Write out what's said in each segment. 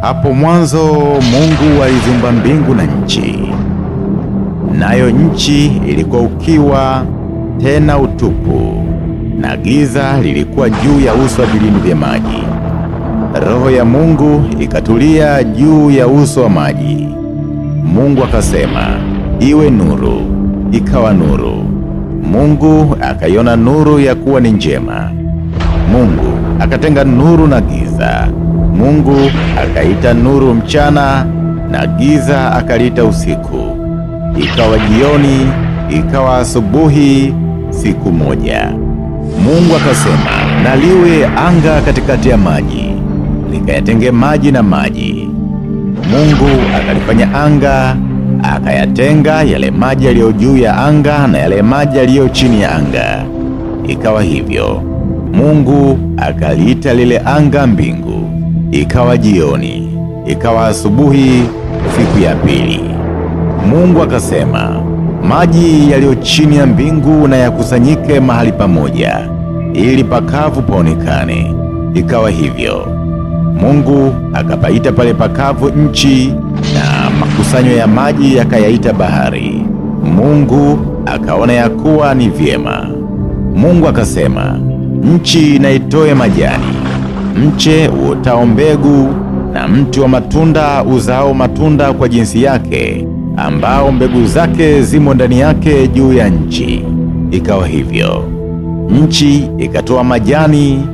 Hapo mwanzo Mungu aliziumba mbingu na nchi, nayo nchi ilikuwa ukiwa tena utupu, na giza lilikuwa juu ya uso wa vilindi vya maji. Roho ya Mungu ikatulia juu ya uso wa maji. Mungu akasema, iwe nuru, ikawa nuru. Mungu akaiona nuru ya kuwa ni njema. Mungu akatenga nuru na giza. Mungu akaita nuru mchana na giza akaliita usiku. Ikawa jioni, ikawa asubuhi, siku moja. Mungu akasema, na liwe anga katikati ya maji, likayatenge maji na maji. Mungu akalifanya anga, akayatenga yale maji yaliyo juu ya anga na yale maji yaliyo chini ya anga. Ikawa hivyo. Mungu akaliita lile anga mbingu. Ikawa jioni, ikawa asubuhi, siku ya pili. Mungu akasema, maji yaliyo chini ya mbingu na yakusanyike mahali pamoja, ili pakavu paonekane. Ikawa hivyo. Mungu akapaita pale pakavu nchi, na makusanyo ya maji yakayaita bahari. Mungu akaona ya kuwa ni vyema. Mungu akasema, nchi na itoe majani, mche uotao mbegu, na mti wa matunda uzao matunda kwa jinsi yake, ambao mbegu zake zimo ndani yake juu ya nchi. Ikawa hivyo. Nchi ikatoa majani,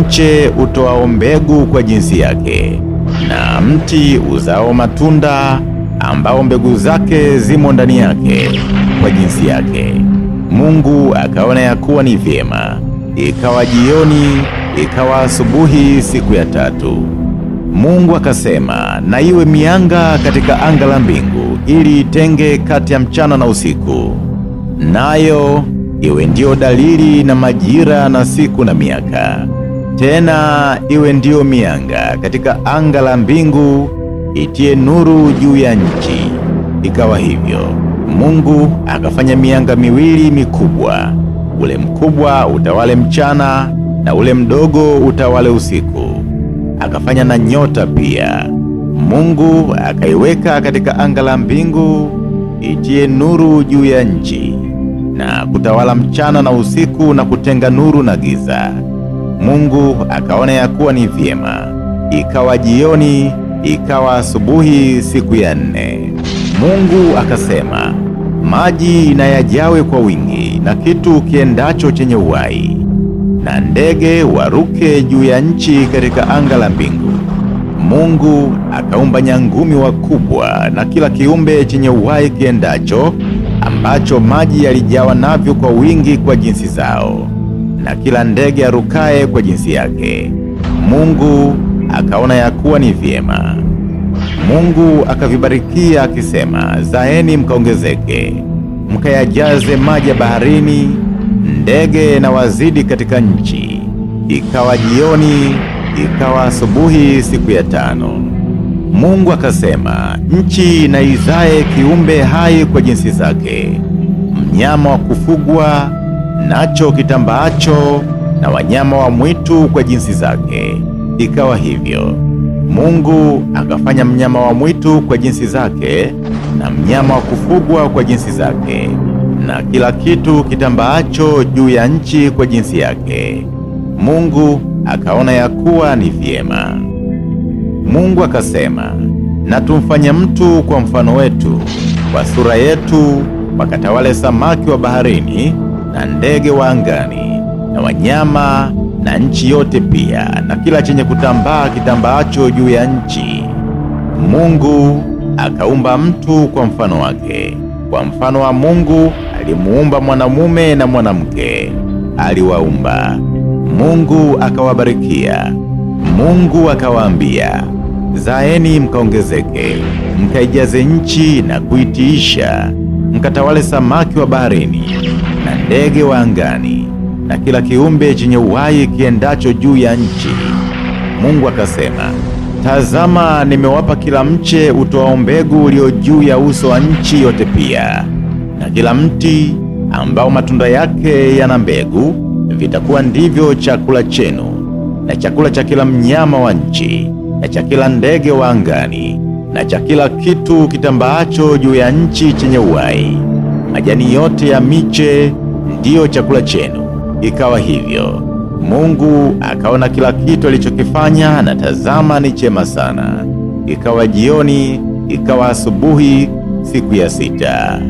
mche utoao mbegu kwa jinsi yake, na mti uzao matunda ambao mbegu zake zimo ndani yake kwa jinsi yake. Mungu akaona ya kuwa ni vyema. Ikawa jioni, ikawa asubuhi, siku ya tatu. Mungu akasema, na iwe mianga katika anga la mbingu, ili itenge kati ya mchana na usiku, nayo iwe ndiyo dalili na majira na siku na miaka. Tena iwe ndiyo mianga katika anga la mbingu, itie nuru juu ya nchi. Ikawa hivyo. Mungu akafanya mianga miwili mikubwa, ule mkubwa utawale mchana na ule mdogo utawale usiku. Akafanya na nyota pia. Mungu akaiweka katika anga la mbingu, itie nuru juu ya nchi, na kutawala mchana na usiku, na kutenga nuru na giza. Mungu akaona ya kuwa ni vyema. Ikawa jioni, ikawa asubuhi, siku ya nne. Mungu akasema, maji na yajawe kwa wingi, na kitu kiendacho chenye uhai, na ndege waruke juu ya nchi katika anga la mbingu. Mungu akaumba nyangumi wakubwa na kila kiumbe chenye uhai kiendacho, ambacho maji yalijawa navyo kwa wingi kwa jinsi zao, na kila ndege arukaye kwa jinsi yake. Mungu akaona ya kuwa ni vyema. Mungu akavibarikia akisema, zaeni mkaongezeke, mkayajaze maji ya baharini, ndege na wazidi katika nchi. Ikawa jioni, ikawa asubuhi, siku ya tano. Mungu akasema, nchi na izae kiumbe hai kwa jinsi zake, mnyama wa kufugwa nacho kitambaacho, na wanyama wa mwitu kwa jinsi zake. Ikawa hivyo. Mungu akafanya mnyama wa mwitu kwa jinsi zake, na mnyama wa kufugwa kwa jinsi zake, na kila kitu kitambaacho juu ya nchi kwa jinsi yake. Mungu akaona ya kuwa ni vyema. Mungu akasema, na tumfanye mtu kwa mfano wetu, kwa sura yetu, wakatawale samaki wa baharini, na ndege wa angani, na wanyama na nchi yote pia, na kila chenye kutambaa kitambaacho juu ya nchi. Mungu akaumba mtu kwa mfano wake, kwa mfano wa Mungu alimuumba mwanamume na mwanamke aliwaumba. Mungu akawabarikia. Mungu akawaambia, zaeni mkaongezeke, mkaijaze nchi na kuitiisha, mkatawale samaki wa baharini na ndege wa angani na kila kiumbe chenye uhai kiendacho juu ya nchi. Mungu akasema, tazama, nimewapa kila mche utoao mbegu ulio juu ya uso wa nchi yote pia, na kila mti ambao matunda yake yana mbegu, vitakuwa ndivyo chakula chenu, na chakula cha kila mnyama wa nchi, na cha kila ndege wa angani na cha kila kitu kitambaacho juu ya nchi chenye uhai. Majani yote ya miche ndiyo chakula chenu. Ikawa hivyo. Mungu akaona kila kitu alichokifanya, na tazama, ni chema sana. Ikawa jioni, ikawa asubuhi, siku ya sita.